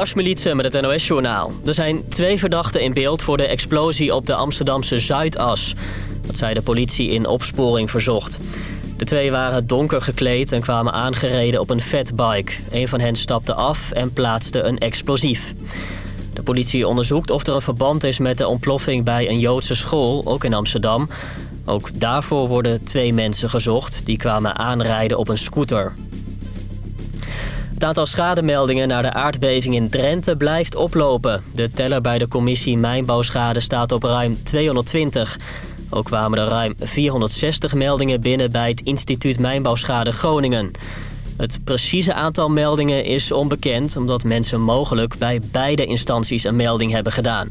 Lars Militsen met het NOS-journaal. Er zijn twee verdachten in beeld voor de explosie op de Amsterdamse Zuidas. Dat zei de politie in opsporing verzocht. De twee waren donker gekleed en kwamen aangereden op een fatbike. Een van hen stapte af en plaatste een explosief. De politie onderzoekt of er een verband is met de ontploffing bij een Joodse school, ook in Amsterdam. Ook daarvoor worden twee mensen gezocht. Die kwamen aanrijden op een scooter. Het aantal schademeldingen naar de aardbeving in Drenthe blijft oplopen. De teller bij de commissie Mijnbouwschade staat op ruim 220. Ook kwamen er ruim 460 meldingen binnen bij het instituut Mijnbouwschade Groningen. Het precieze aantal meldingen is onbekend... omdat mensen mogelijk bij beide instanties een melding hebben gedaan.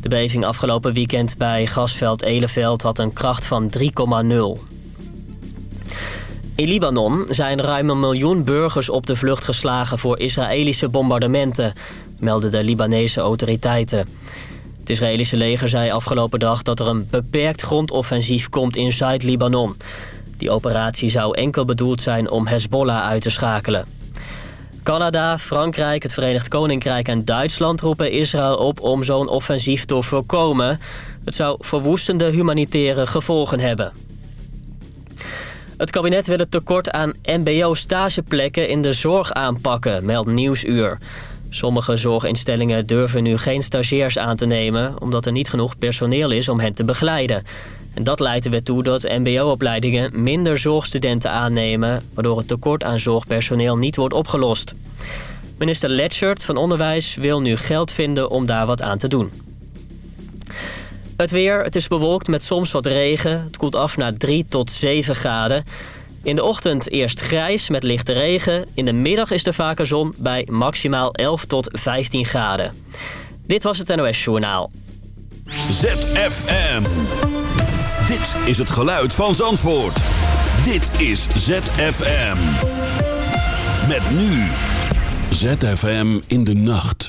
De beving afgelopen weekend bij gasveld Eleveld had een kracht van 3,0. In Libanon zijn ruim een miljoen burgers op de vlucht geslagen voor Israëlische bombardementen, melden de Libanese autoriteiten. Het Israëlische leger zei afgelopen dag dat er een beperkt grondoffensief komt in Zuid-Libanon. Die operatie zou enkel bedoeld zijn om Hezbollah uit te schakelen. Canada, Frankrijk, het Verenigd Koninkrijk en Duitsland roepen Israël op om zo'n offensief te voorkomen. Het zou verwoestende humanitaire gevolgen hebben. Het kabinet wil het tekort aan mbo-stageplekken in de zorg aanpakken, meldt Nieuwsuur. Sommige zorginstellingen durven nu geen stagiairs aan te nemen... omdat er niet genoeg personeel is om hen te begeleiden. En dat leidt er weer toe dat mbo-opleidingen minder zorgstudenten aannemen... waardoor het tekort aan zorgpersoneel niet wordt opgelost. Minister Letchert van Onderwijs wil nu geld vinden om daar wat aan te doen. Het weer, het is bewolkt met soms wat regen. Het koelt af naar 3 tot 7 graden. In de ochtend eerst grijs met lichte regen. In de middag is er vaker zon bij maximaal 11 tot 15 graden. Dit was het NOS Journaal. ZFM. Dit is het geluid van Zandvoort. Dit is ZFM. Met nu. ZFM in de nacht.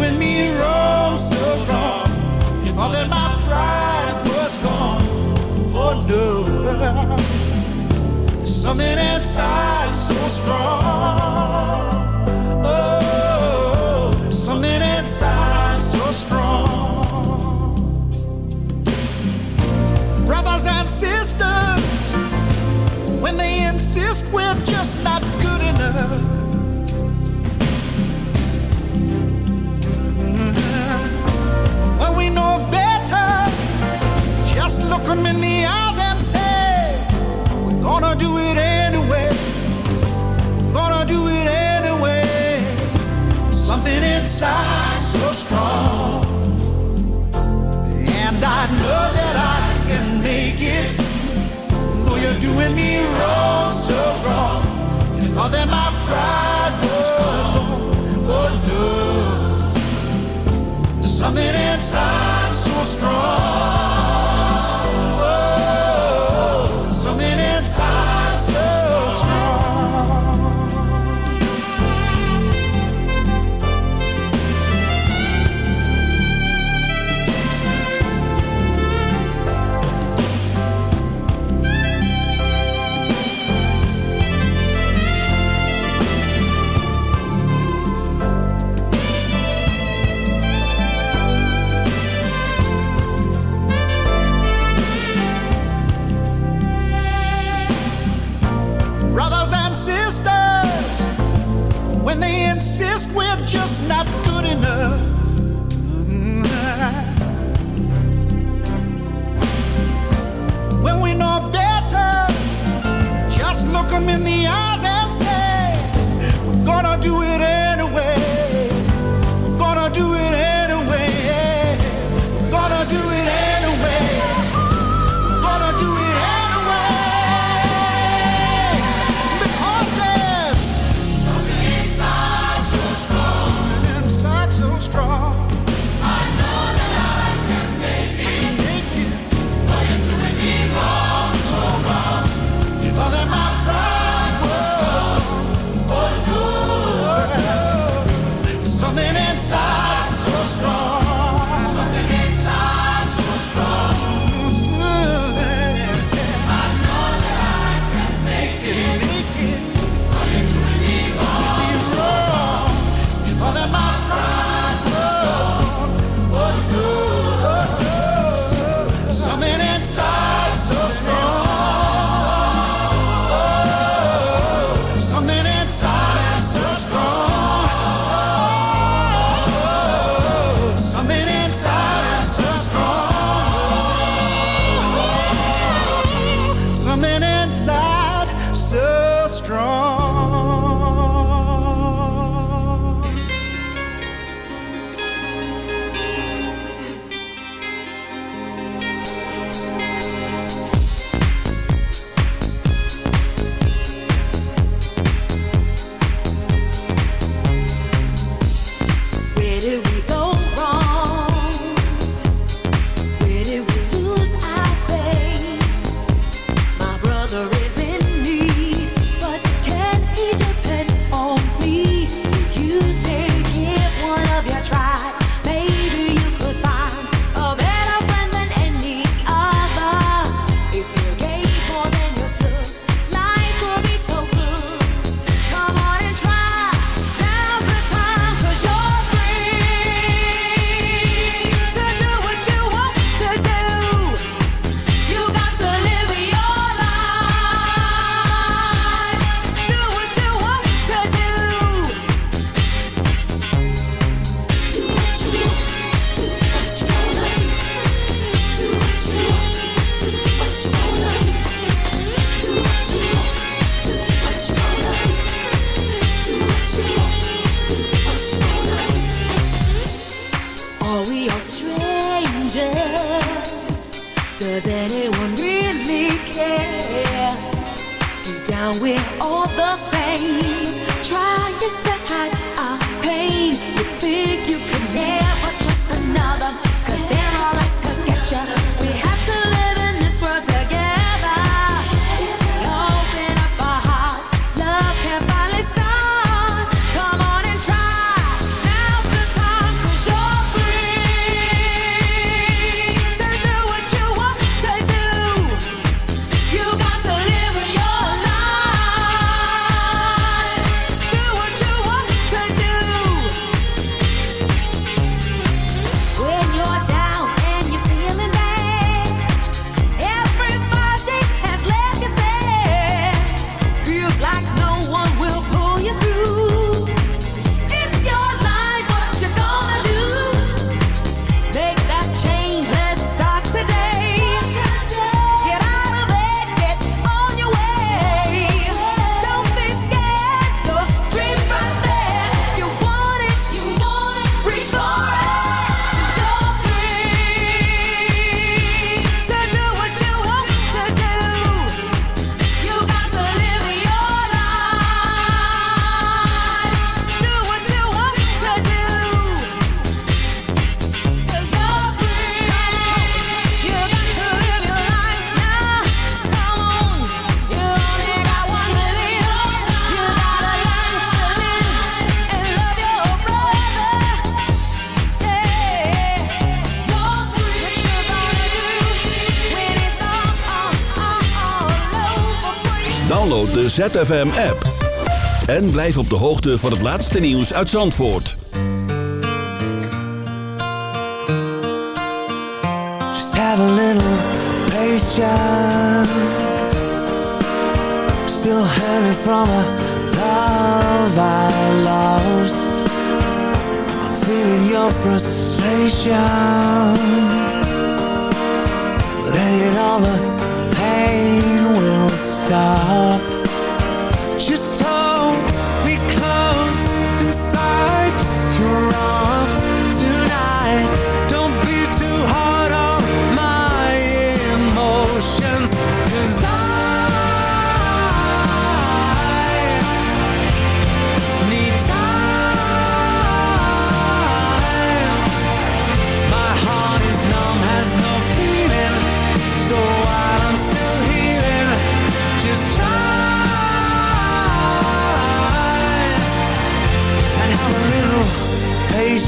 Doing me wrong, so wrong. You thought that my pride was gone. Oh no. There's something inside so strong. Oh, something inside so strong. Brothers and sisters, when they insist we're just not look 'em in the eyes and say, We're gonna do it anyway. Gonna do it anyway. There's something inside so strong. And I know that I can make it. Though you're doing me wrong, so wrong. You thought that my pride was gone. Oh no. There's something inside so strong. we're all the same. ZFM-app. En blijf op de hoogte van het laatste nieuws uit Zandvoort. Just have a little patience. I'm still hanging from a love I lost. I'm feeling your frustration. But any all the pain stop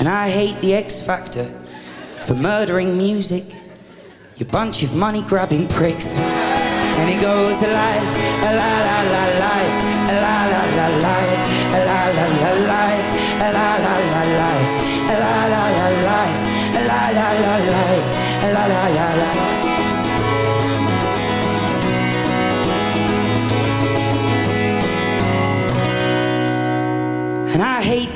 And I hate the X Factor for murdering music, you bunch of money grabbing pricks. And it goes a lie, a la la la la, a la la la la, a la la la la, a la la la la, a la la la la, a la la la la, a la la la la.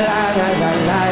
la la la la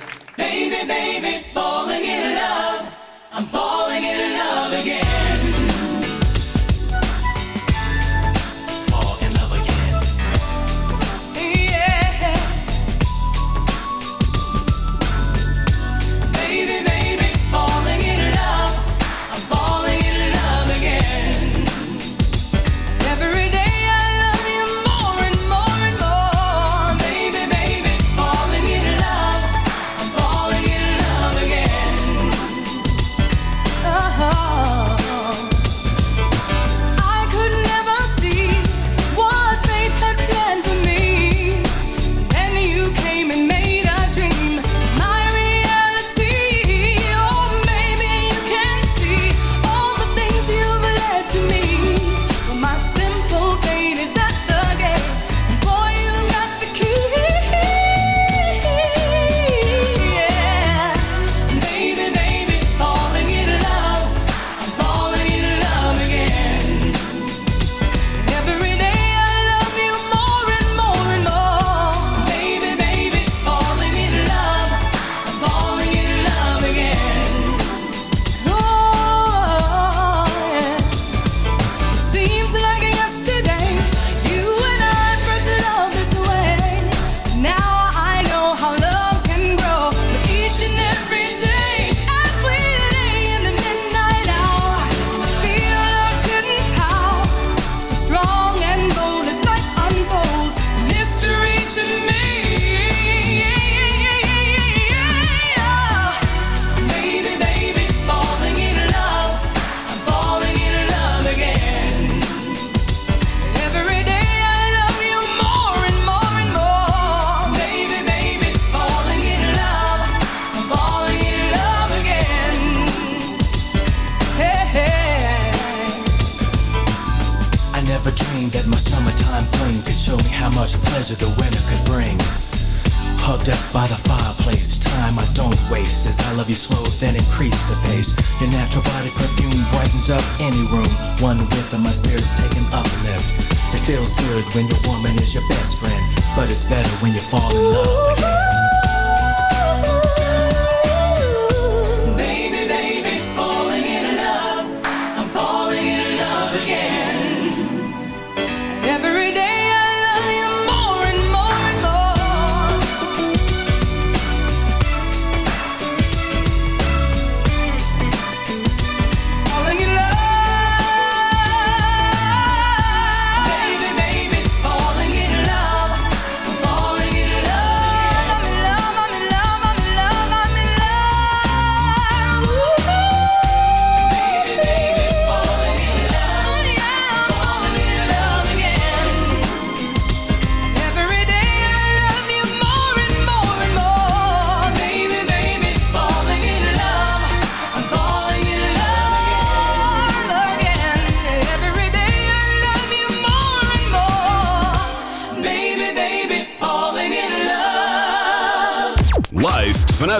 again.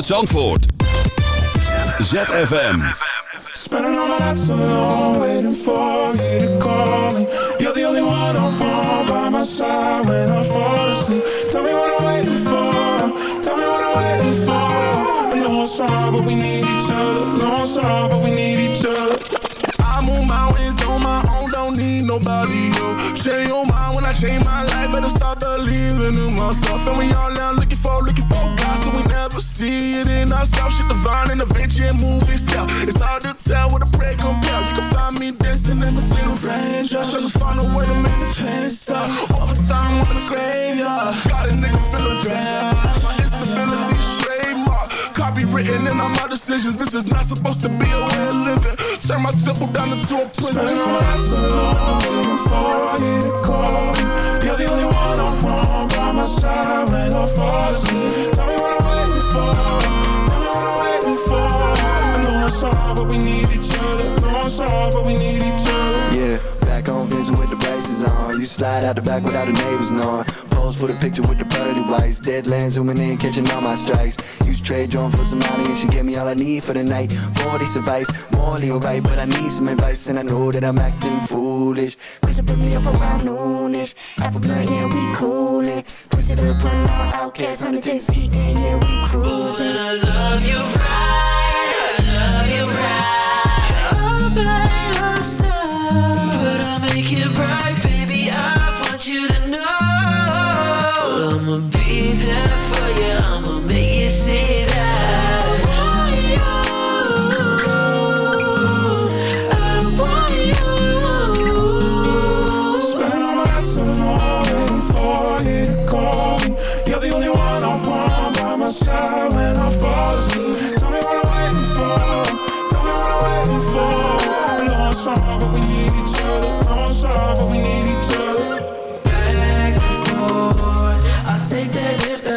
Vanuit Zandvoort. ZFM. Spending all my nights alone, waiting for you to call me. You're the only one I want by my side when I fall asleep. Tell me what I'm waiting for. Tell me what I'm waiting for. I know it's wrong, but we need each other. No, it's wrong, but we need each other. I move mountains on my own, don't need nobody. Yo. Change your mind when I change my life. Better start believing in myself. And we all now see it in ourselves. Shit divine and movie style. It's hard to tell what a prayer compare. You can find me dancing in between the raindrops. Trying to find a way to make the pain stop. Overtime in the graveyard. Got a nigga feeling grand. My instability trademark. Copywritten in all my decisions. This is not supposed to be a way of living. Turn my temple down into a prison. Spend my nights alone before I need to call. You're the only one I want by my side when I fall asleep. But we need each other. Know it's but we need each other. Yeah, back on Vincent with the braces on. You slide out the back without the neighbors knowing. Pose for the picture with the pearly whites. Deadlands zooming in, catching all my strikes. Use trade drone for some money and she gave me all I need for the night. 40 advice, morally alright, but I need some advice and I know that I'm acting foolish. Push it put me up around noonish. Half a blunt, yeah, we coolin'. Push it up, run out, outcast, 100 days eating, yeah, we cruising. Ooh, I love you right,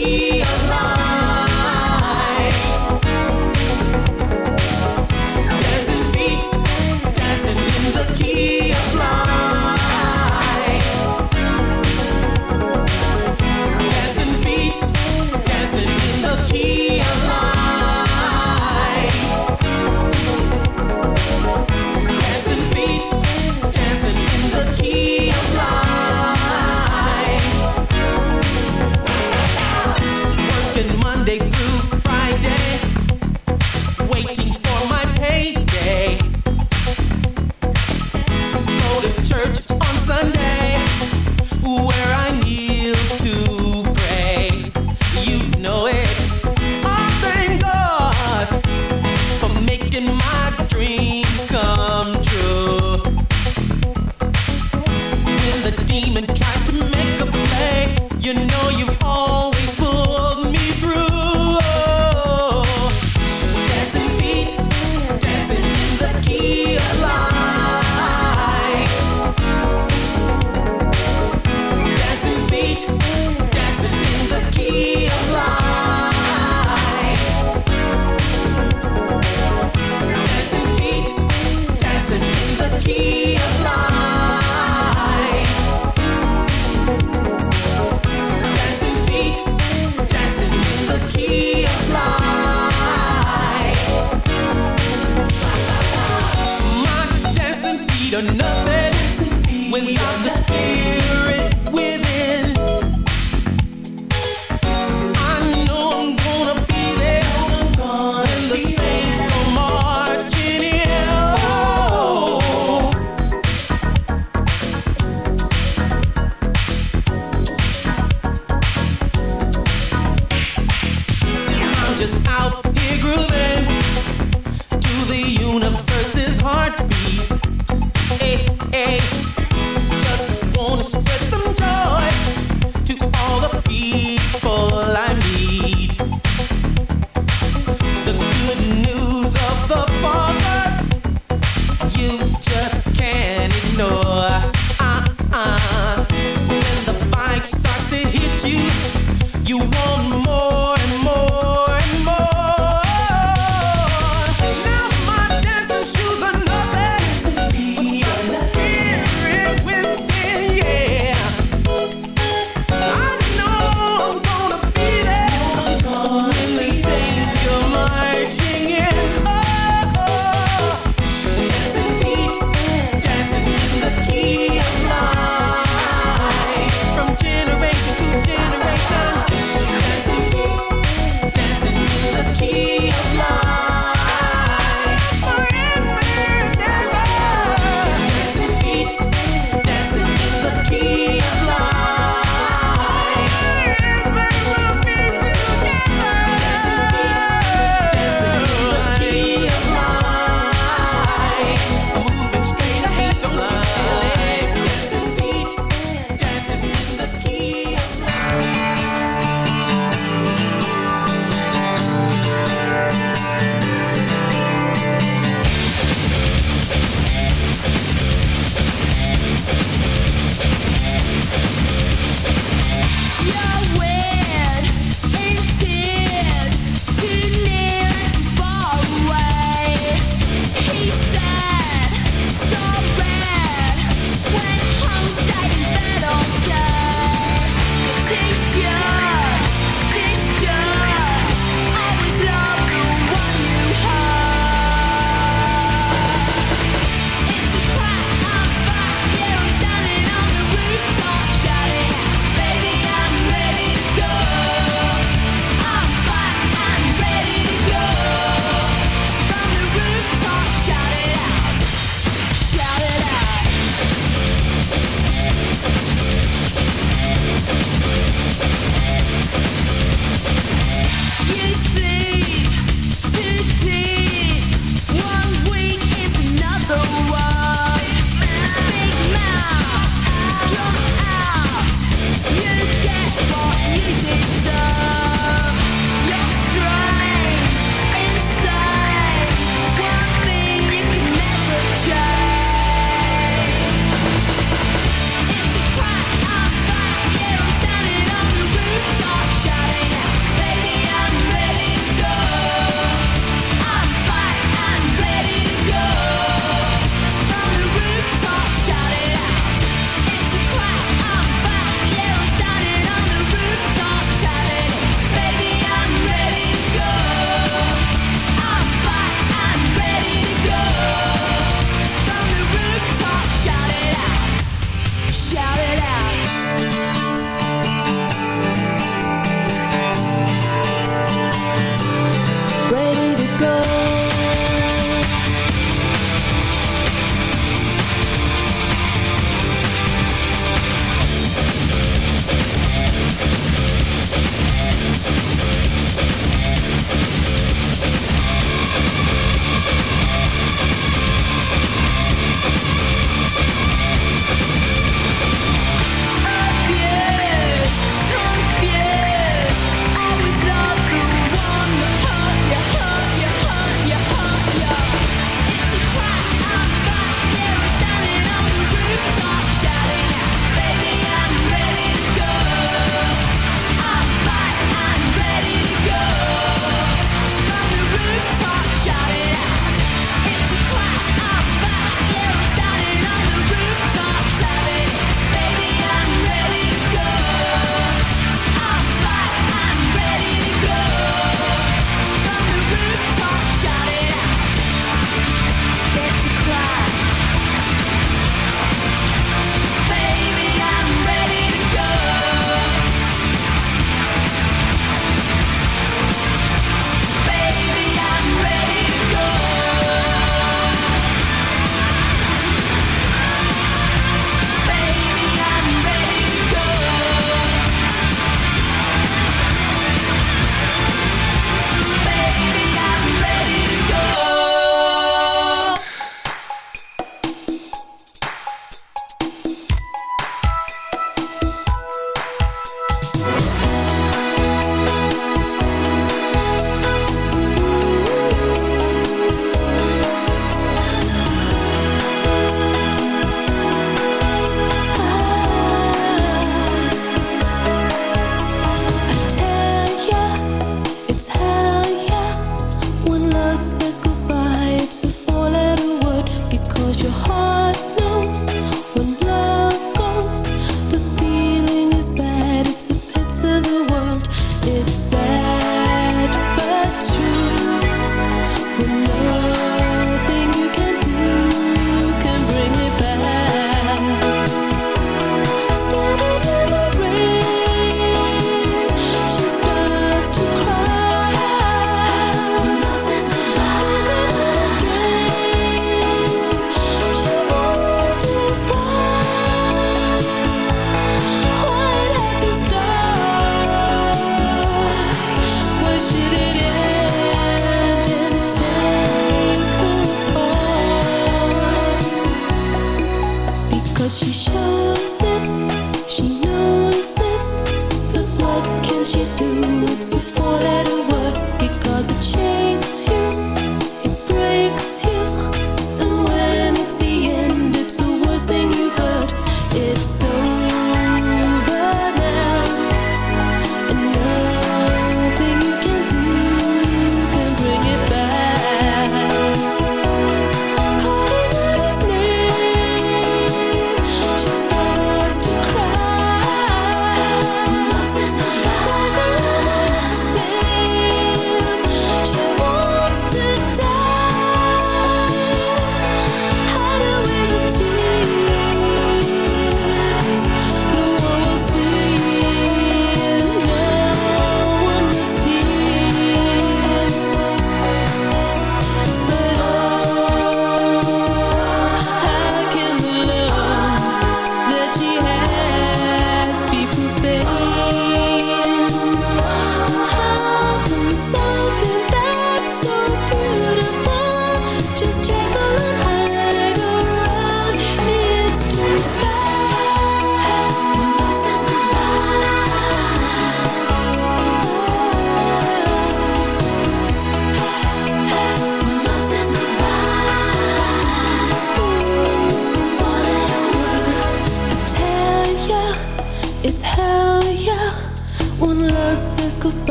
Key of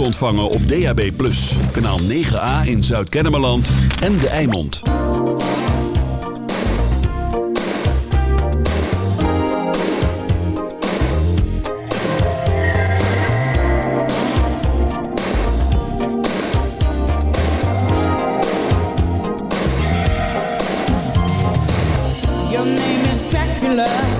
ontvangen op DAB+. Kanaal 9A in Zuid-Kennemerland en De Eimond. Your name is Dracula.